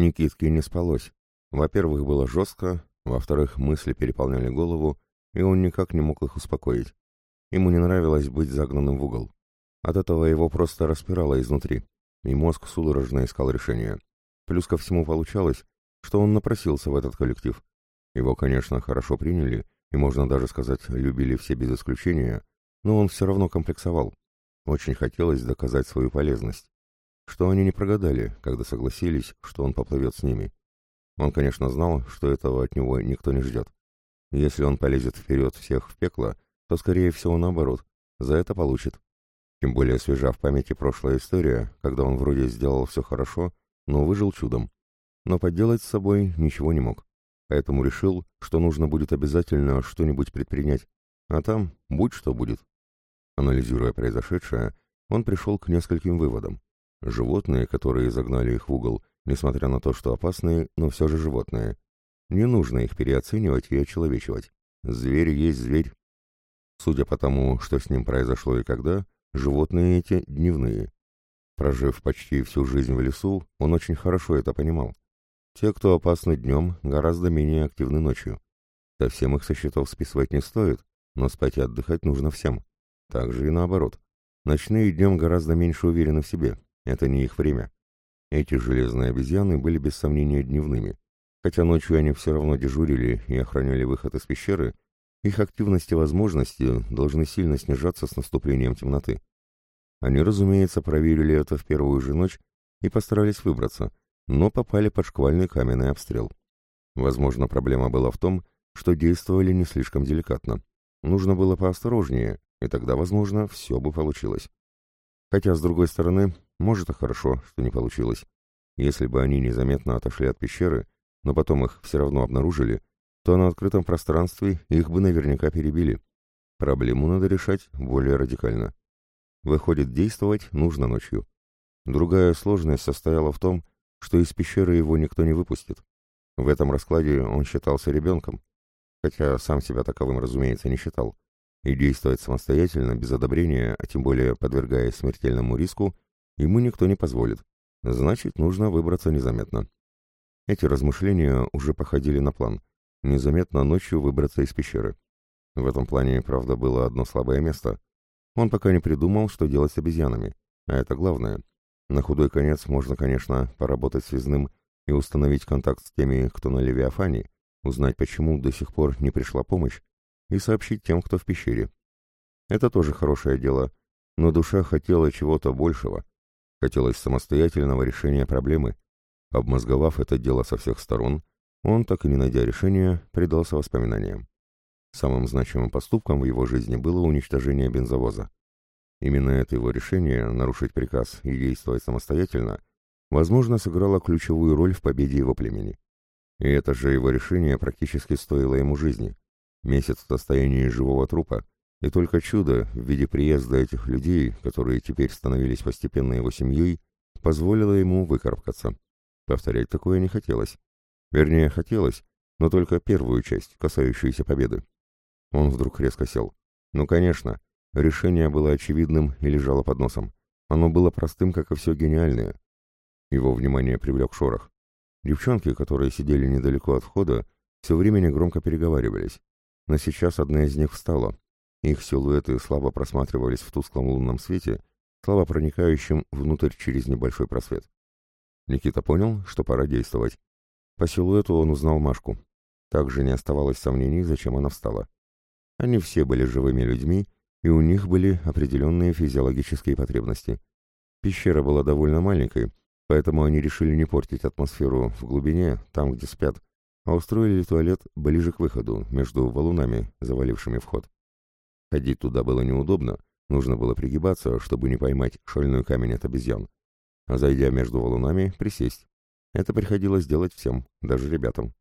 Никитке не спалось. Во-первых, было жестко, во-вторых, мысли переполняли голову, и он никак не мог их успокоить. Ему не нравилось быть загнанным в угол. От этого его просто распирало изнутри, и мозг судорожно искал решения. Плюс ко всему получалось, что он напросился в этот коллектив. Его, конечно, хорошо приняли, и, можно даже сказать, любили все без исключения, но он все равно комплексовал. Очень хотелось доказать свою полезность. Что они не прогадали, когда согласились, что он поплывет с ними. Он, конечно, знал, что этого от него никто не ждет. Если он полезет вперед всех в пекло, то, скорее всего, наоборот, за это получит. Тем более свежа в памяти прошлая история, когда он вроде сделал все хорошо, но выжил чудом. Но поделать с собой ничего не мог. Поэтому решил, что нужно будет обязательно что-нибудь предпринять, а там будь что будет. Анализируя произошедшее, он пришел к нескольким выводам. Животные, которые загнали их в угол, несмотря на то, что опасные, но все же животные. Не нужно их переоценивать и очеловечивать. Зверь есть зверь. Судя по тому, что с ним произошло и когда, животные эти дневные. Прожив почти всю жизнь в лесу, он очень хорошо это понимал. Те, кто опасны днем, гораздо менее активны ночью. Совсем их со счетов списывать не стоит, но спать и отдыхать нужно всем. Так же и наоборот. Ночные днем гораздо меньше уверены в себе. Это не их время. Эти железные обезьяны были без сомнения дневными. Хотя ночью они все равно дежурили и охраняли выход из пещеры, их активность и возможности должны сильно снижаться с наступлением темноты. Они, разумеется, проверили это в первую же ночь и постарались выбраться, но попали под шквальный каменный обстрел. Возможно, проблема была в том, что действовали не слишком деликатно. Нужно было поосторожнее, и тогда, возможно, все бы получилось. Хотя, с другой стороны, может и хорошо, что не получилось. Если бы они незаметно отошли от пещеры, но потом их все равно обнаружили, то на открытом пространстве их бы наверняка перебили. Проблему надо решать более радикально. Выходит, действовать нужно ночью. Другая сложность состояла в том, что из пещеры его никто не выпустит. В этом раскладе он считался ребенком, хотя сам себя таковым, разумеется, не считал и действовать самостоятельно, без одобрения, а тем более подвергаясь смертельному риску, ему никто не позволит. Значит, нужно выбраться незаметно. Эти размышления уже походили на план. Незаметно ночью выбраться из пещеры. В этом плане, правда, было одно слабое место. Он пока не придумал, что делать с обезьянами. А это главное. На худой конец можно, конечно, поработать связным и установить контакт с теми, кто на Левиафане, узнать, почему до сих пор не пришла помощь, и сообщить тем, кто в пещере. Это тоже хорошее дело, но душа хотела чего-то большего. Хотелось самостоятельного решения проблемы. Обмозговав это дело со всех сторон, он, так и не найдя решения, предался воспоминаниям. Самым значимым поступком в его жизни было уничтожение бензовоза. Именно это его решение, нарушить приказ и действовать самостоятельно, возможно, сыграло ключевую роль в победе его племени. И это же его решение практически стоило ему жизни. Месяц в состоянии живого трупа, и только чудо в виде приезда этих людей, которые теперь становились постепенно его семьей, позволило ему выкарабкаться. Повторять такое не хотелось. Вернее, хотелось, но только первую часть, касающуюся победы. Он вдруг резко сел. Ну, конечно, решение было очевидным и лежало под носом. Оно было простым, как и все гениальное. Его внимание привлек шорох. Девчонки, которые сидели недалеко от входа, все время негромко переговаривались но сейчас одна из них встала. Их силуэты слабо просматривались в тусклом лунном свете, слабо проникающим внутрь через небольшой просвет. Никита понял, что пора действовать. По силуэту он узнал Машку. Также не оставалось сомнений, зачем она встала. Они все были живыми людьми, и у них были определенные физиологические потребности. Пещера была довольно маленькой, поэтому они решили не портить атмосферу в глубине, там, где спят, а устроили туалет ближе к выходу, между валунами, завалившими вход. Ходить туда было неудобно, нужно было пригибаться, чтобы не поймать шальной камень от обезьян. А зайдя между валунами, присесть. Это приходилось делать всем, даже ребятам.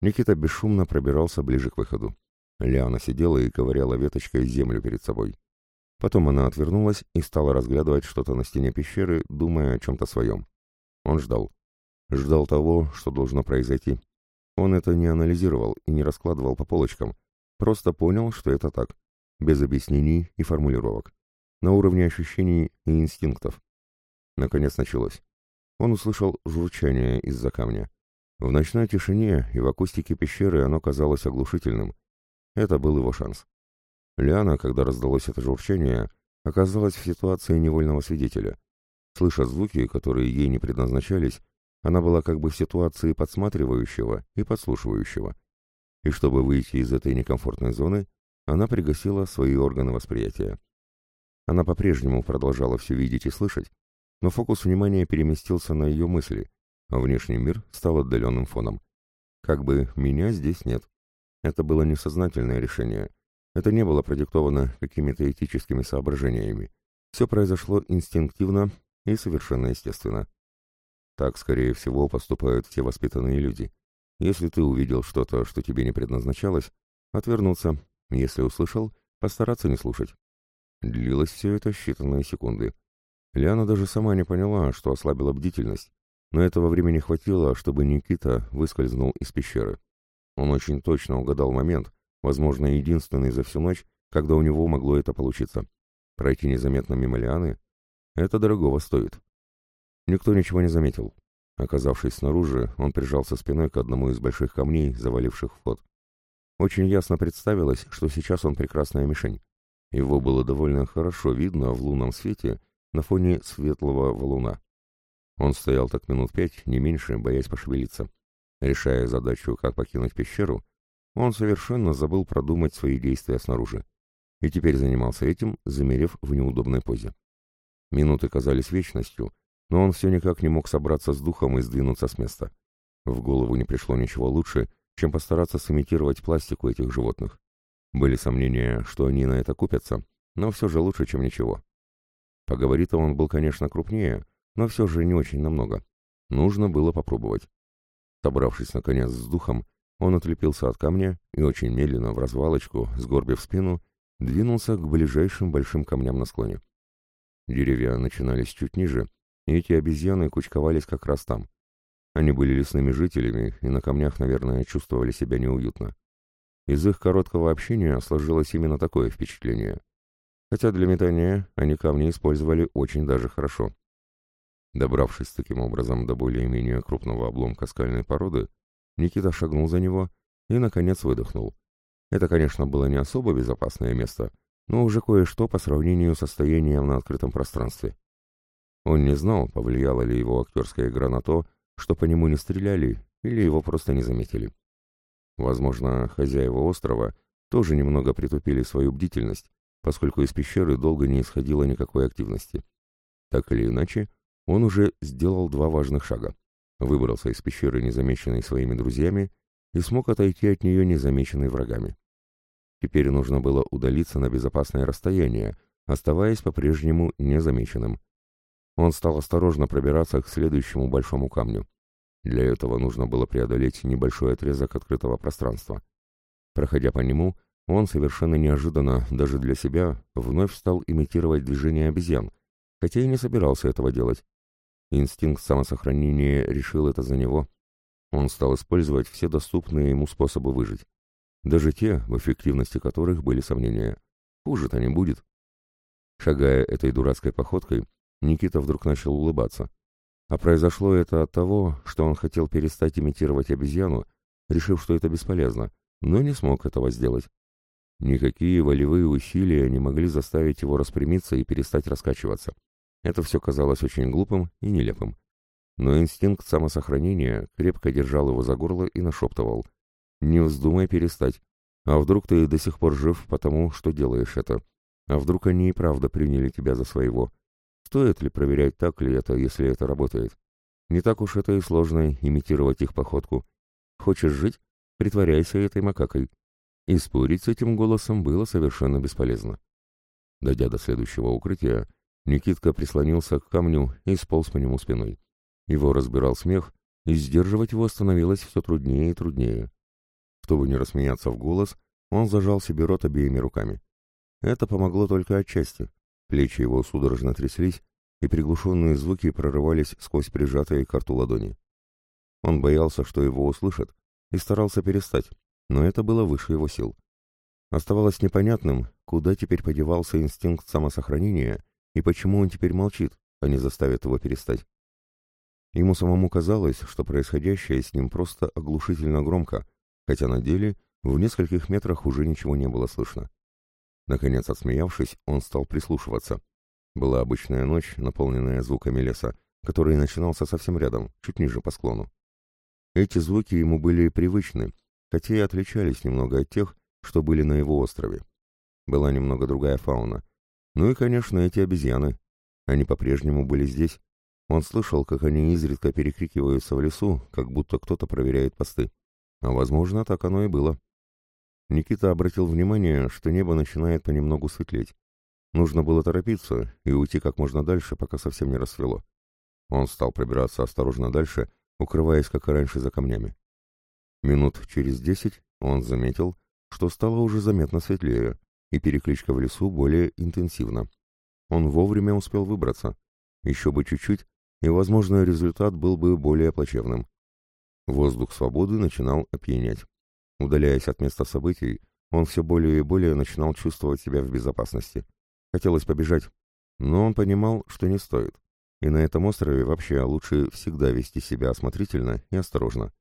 Никита бесшумно пробирался ближе к выходу. Лиана сидела и ковыряла веточкой землю перед собой. Потом она отвернулась и стала разглядывать что-то на стене пещеры, думая о чем-то своем. Он ждал. Ждал того, что должно произойти. Он это не анализировал и не раскладывал по полочкам, просто понял, что это так, без объяснений и формулировок, на уровне ощущений и инстинктов. Наконец началось. он услышал журчание из-за камня. В ночной тишине и в акустике пещеры оно казалось оглушительным. Это был его шанс. Лиана, когда раздалось это журчание, оказалась в ситуации невольного свидетеля. Слыша звуки, которые ей не предназначались, она была как бы в ситуации подсматривающего и подслушивающего. И чтобы выйти из этой некомфортной зоны, она пригасила свои органы восприятия. Она по-прежнему продолжала все видеть и слышать, но фокус внимания переместился на ее мысли, а внешний мир стал отдаленным фоном. Как бы «меня здесь нет». Это было несознательное решение. Это не было продиктовано какими-то этическими соображениями. Все произошло инстинктивно и совершенно естественно. Так, скорее всего, поступают все воспитанные люди. Если ты увидел что-то, что тебе не предназначалось, отвернуться. Если услышал, постараться не слушать. Длилось все это считанные секунды. Лиана даже сама не поняла, что ослабила бдительность, но этого времени хватило, чтобы Никита выскользнул из пещеры. Он очень точно угадал момент, возможно, единственный за всю ночь, когда у него могло это получиться. Пройти незаметно мимо Лианы — это дорогого стоит. Никто ничего не заметил. Оказавшись снаружи, он прижался спиной к одному из больших камней, заваливших вход. Очень ясно представилось, что сейчас он прекрасная мишень. Его было довольно хорошо видно в лунном свете на фоне светлого валуна. Он стоял так минут пять, не меньше, боясь пошевелиться. Решая задачу, как покинуть пещеру, он совершенно забыл продумать свои действия снаружи. И теперь занимался этим, замерев в неудобной позе. Минуты казались вечностью, но он все никак не мог собраться с духом и сдвинуться с места. В голову не пришло ничего лучше, чем постараться сымитировать пластику этих животных. Были сомнения, что они на это купятся, но все же лучше, чем ничего. По габаритам он был, конечно, крупнее, но все же не очень намного. Нужно было попробовать. Собравшись, наконец, с духом, он отлепился от камня и очень медленно, в развалочку, сгорбив спину, двинулся к ближайшим большим камням на склоне. Деревья начинались чуть ниже, и эти обезьяны кучковались как раз там. Они были лесными жителями и на камнях, наверное, чувствовали себя неуютно. Из их короткого общения сложилось именно такое впечатление. Хотя для метания они камни использовали очень даже хорошо. Добравшись таким образом до более-менее крупного обломка скальной породы, Никита шагнул за него и, наконец, выдохнул. Это, конечно, было не особо безопасное место, но уже кое-что по сравнению с состоянием на открытом пространстве. Он не знал, повлияла ли его актерская игра на то, что по нему не стреляли или его просто не заметили. Возможно, хозяева острова тоже немного притупили свою бдительность, поскольку из пещеры долго не исходило никакой активности. Так или иначе, он уже сделал два важных шага. Выбрался из пещеры, незамеченной своими друзьями, и смог отойти от нее незамеченной врагами. Теперь нужно было удалиться на безопасное расстояние, оставаясь по-прежнему незамеченным. Он стал осторожно пробираться к следующему большому камню. Для этого нужно было преодолеть небольшой отрезок открытого пространства. Проходя по нему, он совершенно неожиданно, даже для себя, вновь стал имитировать движение обезьян, хотя и не собирался этого делать. Инстинкт самосохранения решил это за него. Он стал использовать все доступные ему способы выжить. Даже те, в эффективности которых были сомнения. Хуже-то не будет. Шагая этой дурацкой походкой, Никита вдруг начал улыбаться. А произошло это от того, что он хотел перестать имитировать обезьяну, решив, что это бесполезно, но не смог этого сделать. Никакие волевые усилия не могли заставить его распрямиться и перестать раскачиваться. Это все казалось очень глупым и нелепым. Но инстинкт самосохранения крепко держал его за горло и нашептывал. «Не вздумай перестать. А вдруг ты до сих пор жив потому, что делаешь это? А вдруг они и правда приняли тебя за своего? Стоит ли проверять, так ли это, если это работает? Не так уж это и сложно имитировать их походку. Хочешь жить? Притворяйся этой макакой. И спорить с этим голосом было совершенно бесполезно. Дойдя до следующего укрытия, Никитка прислонился к камню и сполз по нему спиной. Его разбирал смех, и сдерживать его становилось все труднее и труднее. Чтобы не рассмеяться в голос, он зажал себе рот обеими руками. Это помогло только отчасти. Плечи его судорожно тряслись, и приглушенные звуки прорывались сквозь прижатые к рту ладони. Он боялся, что его услышат, и старался перестать, но это было выше его сил. Оставалось непонятным, куда теперь подевался инстинкт самосохранения и почему он теперь молчит, а не заставит его перестать. Ему самому казалось, что происходящее с ним просто оглушительно громко, хотя на деле в нескольких метрах уже ничего не было слышно. Наконец, отсмеявшись, он стал прислушиваться. Была обычная ночь, наполненная звуками леса, который начинался совсем рядом, чуть ниже по склону. Эти звуки ему были привычны, хотя и отличались немного от тех, что были на его острове. Была немного другая фауна. Ну и, конечно, эти обезьяны. Они по-прежнему были здесь. Он слышал, как они изредка перекрикиваются в лесу, как будто кто-то проверяет посты. А, возможно, так оно и было. Никита обратил внимание, что небо начинает понемногу светлеть. Нужно было торопиться и уйти как можно дальше, пока совсем не рассвело. Он стал пробираться осторожно дальше, укрываясь, как и раньше, за камнями. Минут через десять он заметил, что стало уже заметно светлее, и перекличка в лесу более интенсивна. Он вовремя успел выбраться. Еще бы чуть-чуть, и, возможно, результат был бы более плачевным. Воздух свободы начинал опьянять. Удаляясь от места событий, он все более и более начинал чувствовать себя в безопасности. Хотелось побежать, но он понимал, что не стоит. И на этом острове вообще лучше всегда вести себя осмотрительно и осторожно.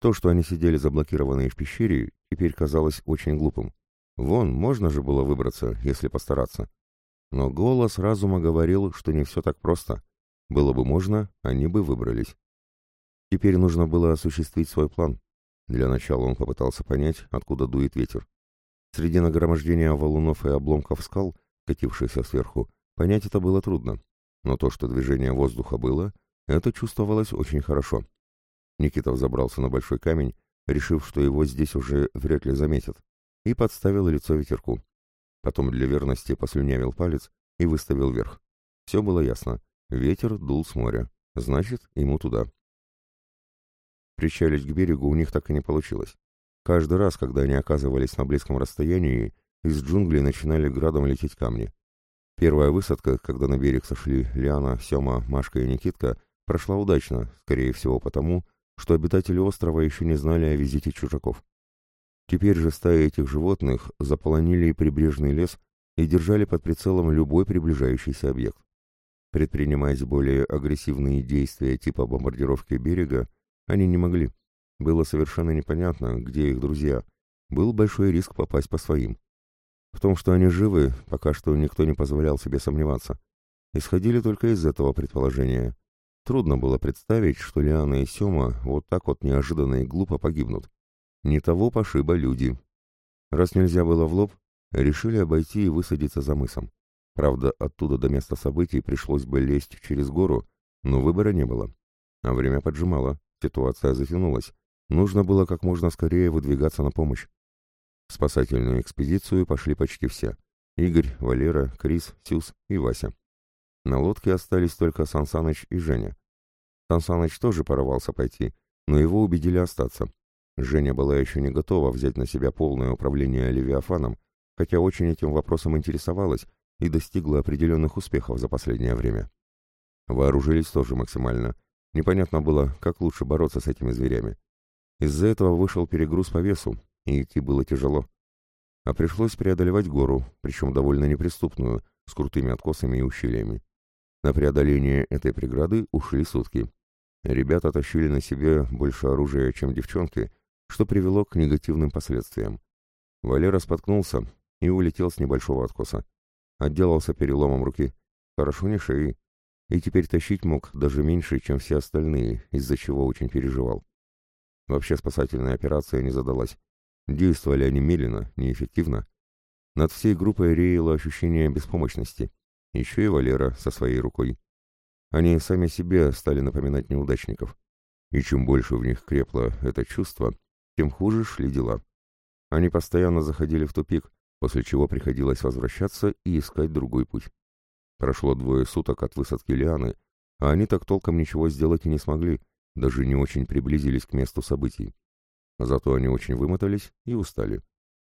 То, что они сидели заблокированные в пещере, теперь казалось очень глупым. Вон, можно же было выбраться, если постараться. Но голос разума говорил, что не все так просто. Было бы можно, они бы выбрались. Теперь нужно было осуществить свой план. Для начала он попытался понять, откуда дует ветер. Среди нагромождения валунов и обломков скал, катившихся сверху, понять это было трудно. Но то, что движение воздуха было, это чувствовалось очень хорошо. Никита взобрался на большой камень, решив, что его здесь уже вряд ли заметят, и подставил лицо ветерку. Потом для верности послюнявил палец и выставил вверх. Все было ясно. Ветер дул с моря. Значит, ему туда. Причалить к берегу у них так и не получилось. Каждый раз, когда они оказывались на близком расстоянии, из джунглей начинали градом лететь камни. Первая высадка, когда на берег сошли Лиана, Сема, Машка и Никитка, прошла удачно, скорее всего потому, что обитатели острова еще не знали о визите чужаков. Теперь же стаи этих животных заполонили прибрежный лес и держали под прицелом любой приближающийся объект. Предпринимать более агрессивные действия типа бомбардировки берега они не могли. Было совершенно непонятно, где их друзья. Был большой риск попасть по своим. В том, что они живы, пока что никто не позволял себе сомневаться. Исходили только из этого предположения. Трудно было представить, что Лиана и Сема вот так вот неожиданно и глупо погибнут. Не того пошиба люди. Раз нельзя было в лоб, решили обойти и высадиться за мысом. Правда, оттуда до места событий пришлось бы лезть через гору, но выбора не было. А время поджимало, ситуация затянулась. Нужно было как можно скорее выдвигаться на помощь. В спасательную экспедицию пошли почти все. Игорь, Валера, Крис, Сюз и Вася. На лодке остались только Сансаныч и Женя. Сансаныч тоже порывался пойти, но его убедили остаться. Женя была еще не готова взять на себя полное управление Левиафаном, хотя очень этим вопросом интересовалась и достигла определенных успехов за последнее время. Вооружились тоже максимально. Непонятно было, как лучше бороться с этими зверями. Из-за этого вышел перегруз по весу, и идти было тяжело. А пришлось преодолевать гору, причем довольно неприступную, с крутыми откосами и ущельями. На преодоление этой преграды ушли сутки. Ребята тащили на себе больше оружия, чем девчонки, что привело к негативным последствиям. Валера споткнулся и улетел с небольшого откоса. Отделался переломом руки. Хорошо не шеи. И теперь тащить мог даже меньше, чем все остальные, из-за чего очень переживал. Вообще спасательная операция не задалась. Действовали они медленно, неэффективно. Над всей группой реяло ощущение беспомощности. Еще и Валера со своей рукой. Они сами себе стали напоминать неудачников. И чем больше в них крепло это чувство, тем хуже шли дела. Они постоянно заходили в тупик, после чего приходилось возвращаться и искать другой путь. Прошло двое суток от высадки Лианы, а они так толком ничего сделать и не смогли, даже не очень приблизились к месту событий. Зато они очень вымотались и устали.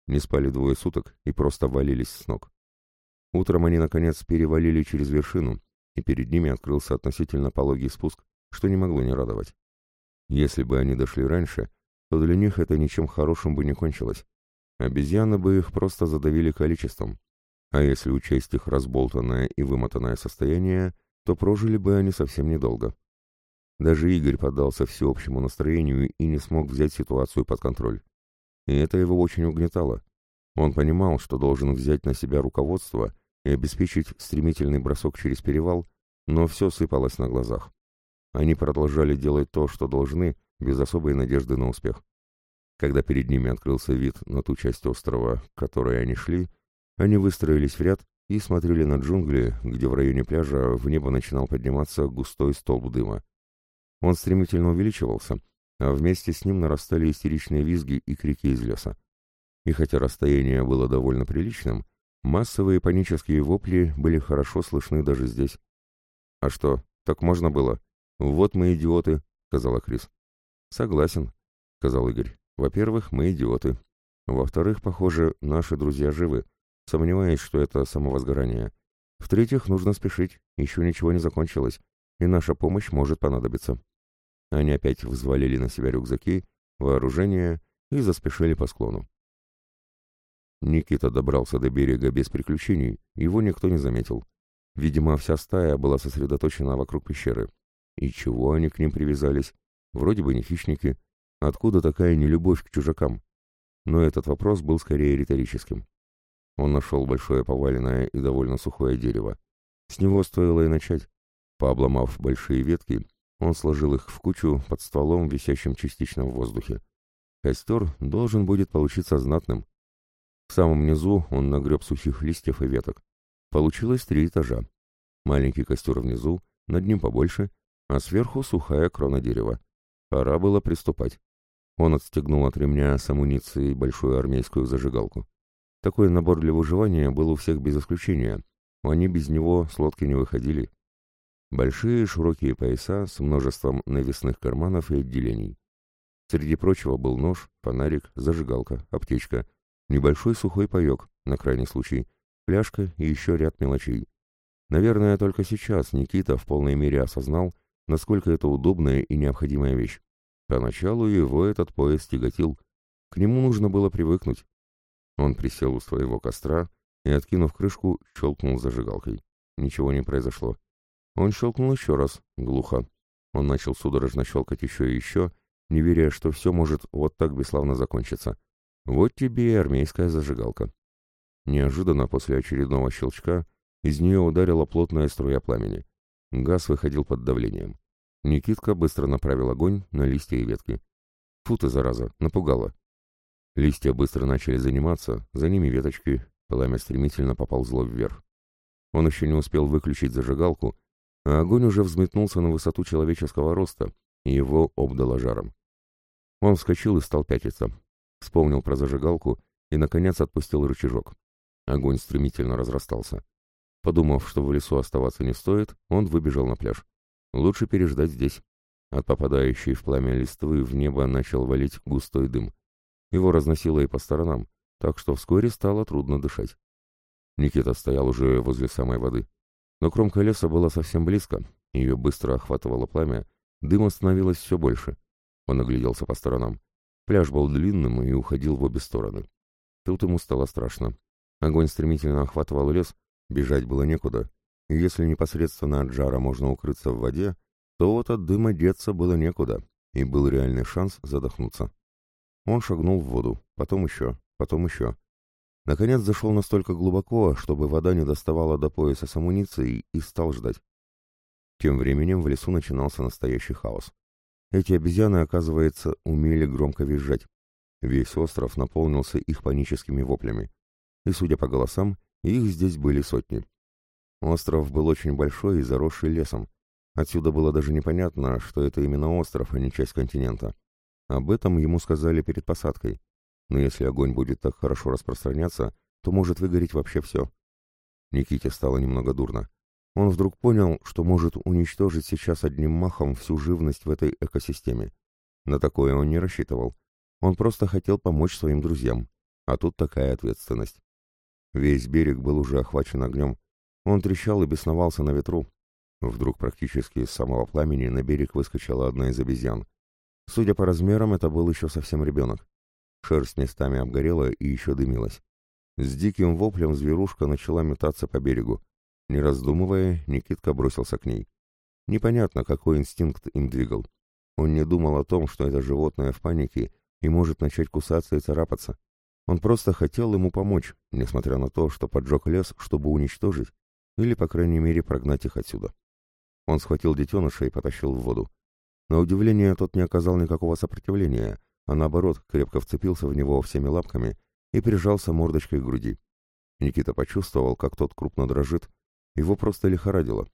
Не спали двое суток и просто валились с ног. Утром они, наконец, перевалили через вершину, и перед ними открылся относительно пологий спуск, что не могло не радовать. Если бы они дошли раньше, то для них это ничем хорошим бы не кончилось. Обезьяны бы их просто задавили количеством. А если учесть их разболтанное и вымотанное состояние, то прожили бы они совсем недолго. Даже Игорь поддался всеобщему настроению и не смог взять ситуацию под контроль. И это его очень угнетало. Он понимал, что должен взять на себя руководство и обеспечить стремительный бросок через перевал, но все сыпалось на глазах. Они продолжали делать то, что должны, без особой надежды на успех. Когда перед ними открылся вид на ту часть острова, к которой они шли, они выстроились в ряд и смотрели на джунгли, где в районе пляжа в небо начинал подниматься густой столб дыма. Он стремительно увеличивался, а вместе с ним нарастали истеричные визги и крики из леса. И хотя расстояние было довольно приличным, массовые панические вопли были хорошо слышны даже здесь. «А что, так можно было? Вот мы идиоты», — сказала Крис. «Согласен», — сказал Игорь. «Во-первых, мы идиоты. Во-вторых, похоже, наши друзья живы. Сомневаюсь, что это самовозгорание. В-третьих, нужно спешить, еще ничего не закончилось, и наша помощь может понадобиться». Они опять взвалили на себя рюкзаки, вооружение и заспешили по склону. Никита добрался до берега без приключений, его никто не заметил. Видимо, вся стая была сосредоточена вокруг пещеры. И чего они к ним привязались? Вроде бы не хищники. Откуда такая нелюбовь к чужакам? Но этот вопрос был скорее риторическим. Он нашел большое поваленное и довольно сухое дерево. С него стоило и начать. Пообломав большие ветки, он сложил их в кучу под стволом, висящим частично в воздухе. Костер должен будет получиться знатным. В самом низу он нагреб сухих листьев и веток. Получилось три этажа. Маленький костер внизу, над ним побольше, а сверху сухая крона дерева. Пора было приступать. Он отстегнул от ремня с амуницией большую армейскую зажигалку. Такой набор для выживания был у всех без исключения. Они без него с лодки не выходили. Большие широкие пояса с множеством навесных карманов и отделений. Среди прочего был нож, фонарик, зажигалка, аптечка, небольшой сухой паек, на крайний случай, пляжка и еще ряд мелочей. Наверное, только сейчас Никита в полной мере осознал, насколько это удобная и необходимая вещь. Поначалу его этот пояс тяготил. К нему нужно было привыкнуть. Он присел у своего костра и, откинув крышку, щелкнул зажигалкой. Ничего не произошло. Он щелкнул еще раз, глухо. Он начал судорожно щелкать еще и еще, не веря, что все может вот так бесславно закончиться. Вот тебе и армейская зажигалка. Неожиданно после очередного щелчка из нее ударила плотная струя пламени. Газ выходил под давлением. Никитка быстро направил огонь на листья и ветки. Фу ты, зараза, напугала. Листья быстро начали заниматься, за ними веточки, пламя стремительно поползло вверх. Он еще не успел выключить зажигалку, а огонь уже взметнулся на высоту человеческого роста, и его обдало жаром. Он вскочил и стал пятиться. Вспомнил про зажигалку и, наконец, отпустил рычажок. Огонь стремительно разрастался. Подумав, что в лесу оставаться не стоит, он выбежал на пляж. Лучше переждать здесь. От попадающей в пламя листвы в небо начал валить густой дым. Его разносило и по сторонам, так что вскоре стало трудно дышать. Никита стоял уже возле самой воды. Но кромка леса была совсем близко, ее быстро охватывало пламя, дыма становилось все больше. Он огляделся по сторонам. Пляж был длинным и уходил в обе стороны. Тут ему стало страшно. Огонь стремительно охватывал лес, бежать было некуда, и если непосредственно от жара можно укрыться в воде, то вот от дыма деться было некуда, и был реальный шанс задохнуться. Он шагнул в воду, потом еще, потом еще. Наконец зашел настолько глубоко, чтобы вода не доставала до пояса с амуницией, и стал ждать. Тем временем в лесу начинался настоящий хаос. Эти обезьяны, оказывается, умели громко визжать. Весь остров наполнился их паническими воплями. И, судя по голосам, их здесь были сотни. Остров был очень большой и заросший лесом. Отсюда было даже непонятно, что это именно остров, а не часть континента. Об этом ему сказали перед посадкой но если огонь будет так хорошо распространяться, то может выгореть вообще все. Никите стало немного дурно. Он вдруг понял, что может уничтожить сейчас одним махом всю живность в этой экосистеме. На такое он не рассчитывал. Он просто хотел помочь своим друзьям. А тут такая ответственность. Весь берег был уже охвачен огнем. Он трещал и бесновался на ветру. Вдруг практически из самого пламени на берег выскочила одна из обезьян. Судя по размерам, это был еще совсем ребенок. Шерсть местами обгорела и еще дымилась. С диким воплем зверушка начала метаться по берегу. Не раздумывая, Никитка бросился к ней. Непонятно, какой инстинкт им двигал. Он не думал о том, что это животное в панике и может начать кусаться и царапаться. Он просто хотел ему помочь, несмотря на то, что поджег лес, чтобы уничтожить, или, по крайней мере, прогнать их отсюда. Он схватил детеныша и потащил в воду. На удивление, тот не оказал никакого сопротивления, а наоборот, крепко вцепился в него всеми лапками и прижался мордочкой к груди. Никита почувствовал, как тот крупно дрожит, его просто лихорадило.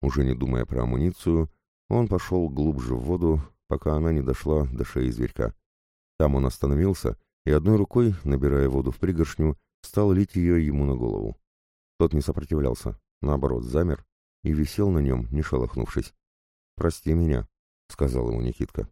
Уже не думая про амуницию, он пошел глубже в воду, пока она не дошла до шеи зверька. Там он остановился и одной рукой, набирая воду в пригоршню, стал лить ее ему на голову. Тот не сопротивлялся, наоборот, замер и висел на нем, не шелохнувшись. «Прости меня», — сказал ему Никитка.